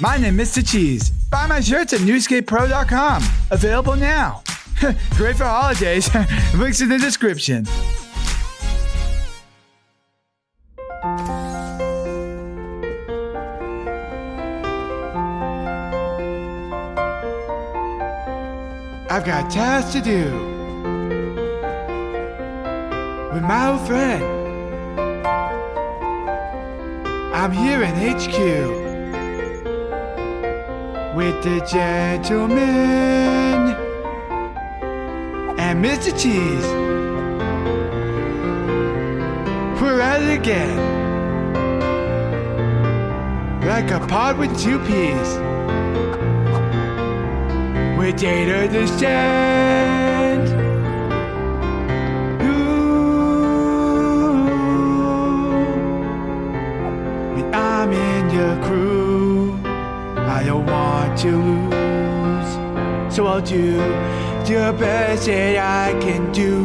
My name is Mr. Cheese. Buy my shirts at newskapepro.com. Available now. Great for holidays. Links in the description. I've got tasks to do with my old friend. I'm here in HQ with the gentleman and Mr. Cheese. We're at it again. Like a pod with two peas. Data to stand. Ooh. When I'm in your crew, don't want to lose. So I'll do the best that I can do.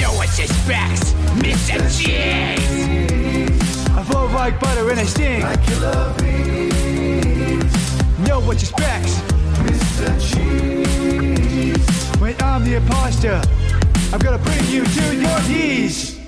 No one suspects Mr. Cheese. I flow like butter and I sting. Like killer bees. Know what you specs. Mr. Cheese. When I'm the imposter, I'm gonna bring you to your knees.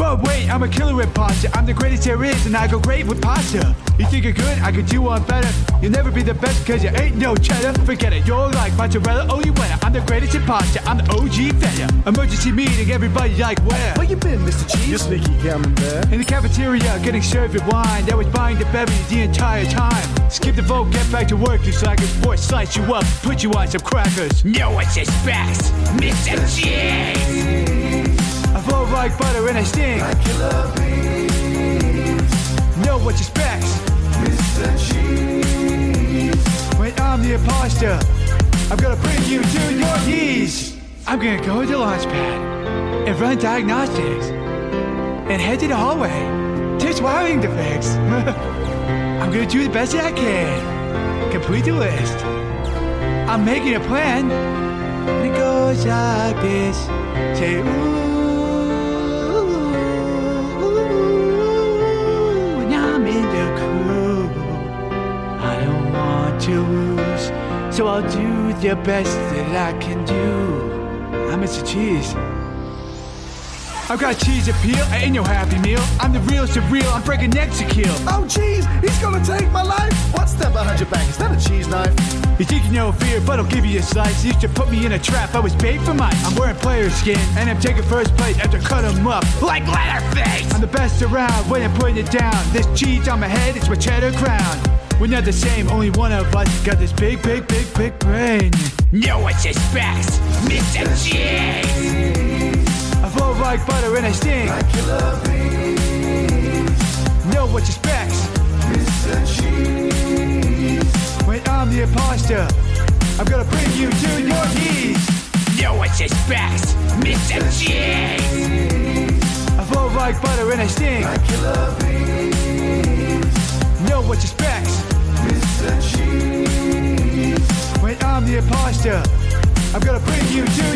But wait, I'm a killer imposter. I'm the greatest there is, and I go great with pasta. You think you're good? I could do one better. You'll never be the best because you ain't no cheddar. Forget it, you're like mozzarella, oh you winner. I'm the greatest imposter. I'm the OG fella. Emergency meeting, everybody like where? Where you been, Mr. Cheese? You sneaky camembert. In the cafeteria, getting served with wine. That was buying the beverage the entire time. Skip the vote, get back to work, you slackers. Boy, slice you up, put you on some crackers. No one suspects Mr. Cheese. Like butter and I sting. Like killer bees. Know what you specs. Mr. Cheese. When I'm the imposter, I'm gonna bring you to your knees. I'm gonna go to the launch pad and run diagnostics and head to the hallway. There's wiring to fix. I'm gonna do the best that I can. Complete the list. I'm making a plan. And it goes like this. Say, ooh, to lose, so I'll do the best that I can do. I'm Mr. Cheese. I've got cheese appeal, I ain't no happy meal. I'm the real surreal, I'm breaking necks to kill. Oh, cheese, he's gonna take my life. What's that behind your back? Is that a cheese knife? You think you know fear, but I'll give you a slice. You used to put me in a trap, I was bait for mice. I'm wearing player skin, and I'm taking first place after cut 'em up. Like Leatherface. I'm the best around when I'm putting it down. This cheese on my head, it's my cheddar crown. We're not the same, only one of us got this big, big, big, big brain. No one suspects Mr. Cheese. I flow like butter and I sting. Like killer bees. Know what you specs. Mr. Cheese. When I'm the imposter, I'm gonna bring you to your knees. No one suspects Mr. Cheese. I flow like butter and I sting. Like killer bees. What you specs. Mr. Cheese. When I'm the imposter, I'm gonna bring you to.